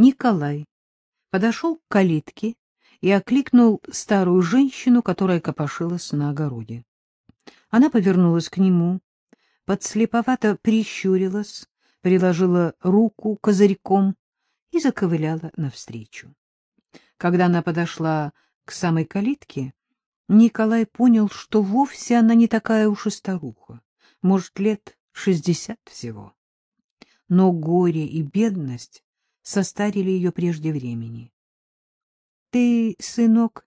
Николай подошел к калитке и окликнул старую женщину, которая копошилась на огороде. Она повернулась к нему, подслеповато прищурилась, приложила руку козырьком и заковыляла навстречу. Когда она подошла к самой калитке, Николай понял, что вовсе она не такая уж и старуха, может, лет шестьдесят всего. Но горе и бедность состарили ее прежде времени. — Ты, сынок,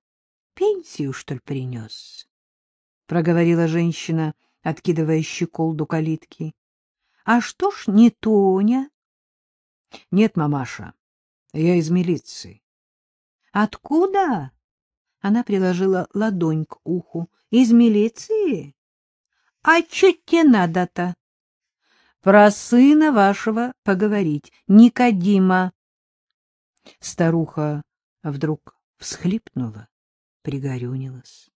пенсию, что ли, принес? — проговорила женщина, откидывая щеколду калитки. — А что ж не Тоня? — Нет, мамаша, я из милиции. — Откуда? Она приложила ладонь к уху. — Из милиции? — А что тебе надо-то? — Про сына вашего поговорить, Никодима. Старуха вдруг всхлипнула, пригорюнилась.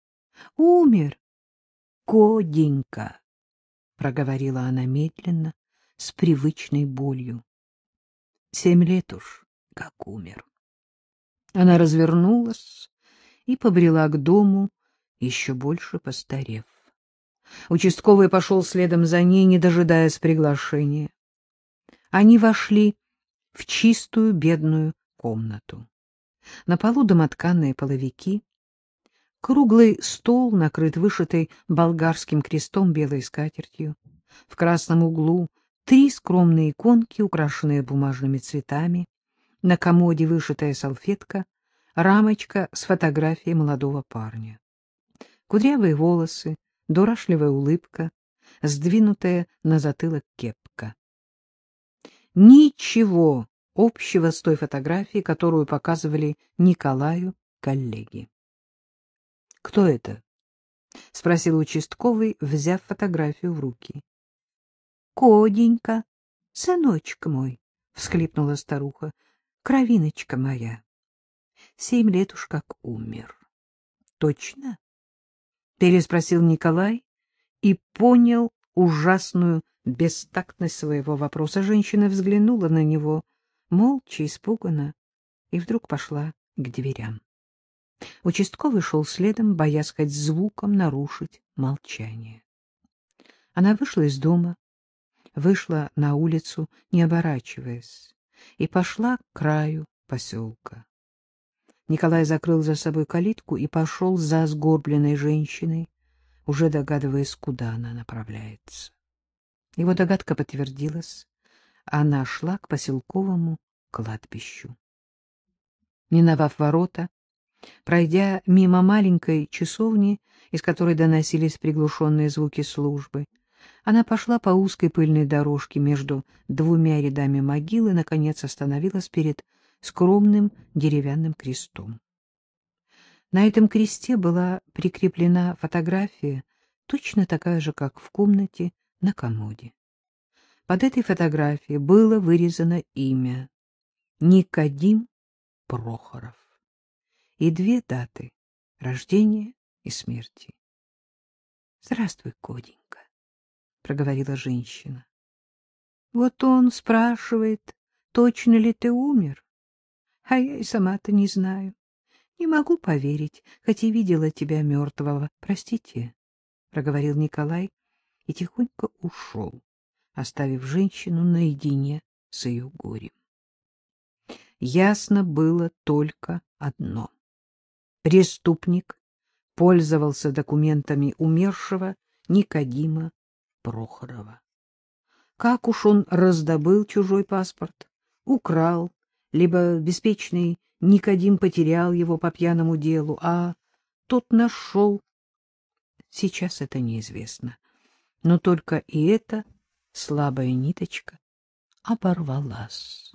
— Умер, Коденька, — проговорила она медленно, с привычной болью. Семь лет уж, как умер. Она развернулась и побрела к дому, еще больше постарев. Участковый пошел следом за ней, не дожидаясь приглашения. Они вошли в чистую бедную комнату. На полу домотканные половики, круглый стол накрыт вышитой болгарским крестом белой скатертью, в красном углу три скромные иконки, украшенные бумажными цветами, на комоде вышитая салфетка, рамочка с фотографией молодого парня. Кудрявые волосы, дурашливая улыбка, сдвинутая на затылок кепка. Ничего общего с той фотографией, которую показывали Николаю коллеги. — Кто это? — спросил участковый, взяв фотографию в руки. — Коденька, сыночка мой, — всхлипнула старуха, — кровиночка моя. Семь лет уж как умер. — Точно? — переспросил Николай и понял ужасную бестактность своего вопроса. Женщина взглянула на него — молча, испуганно, и вдруг пошла к дверям. Участковый шел следом, боясь хоть звуком нарушить молчание. Она вышла из дома, вышла на улицу, не оборачиваясь, и пошла к краю поселка. Николай закрыл за собой калитку и пошел за сгорбленной женщиной, уже догадываясь, куда она направляется. Его догадка подтвердилась она шла к поселковому кладбищу. Миновав ворота, пройдя мимо маленькой часовни, из которой доносились приглушенные звуки службы, она пошла по узкой пыльной дорожке между двумя рядами могил и, наконец, остановилась перед скромным деревянным крестом. На этом кресте была прикреплена фотография, точно такая же, как в комнате на комоде. Под этой фотографией было вырезано имя Никодим Прохоров и две даты — рождения и смерти. — Здравствуй, Коденька, — проговорила женщина. — Вот он спрашивает, точно ли ты умер, а я и сама-то не знаю. Не могу поверить, хоть и видела тебя мертвого. Простите, — проговорил Николай и тихонько ушел оставив женщину наедине с ее горем. Ясно было только одно. Преступник пользовался документами умершего Никодима Прохорова. Как уж он раздобыл чужой паспорт, украл, либо беспечный Никодим потерял его по пьяному делу, а тот нашел. Сейчас это неизвестно, но только и это слабая ниточка оборвалась.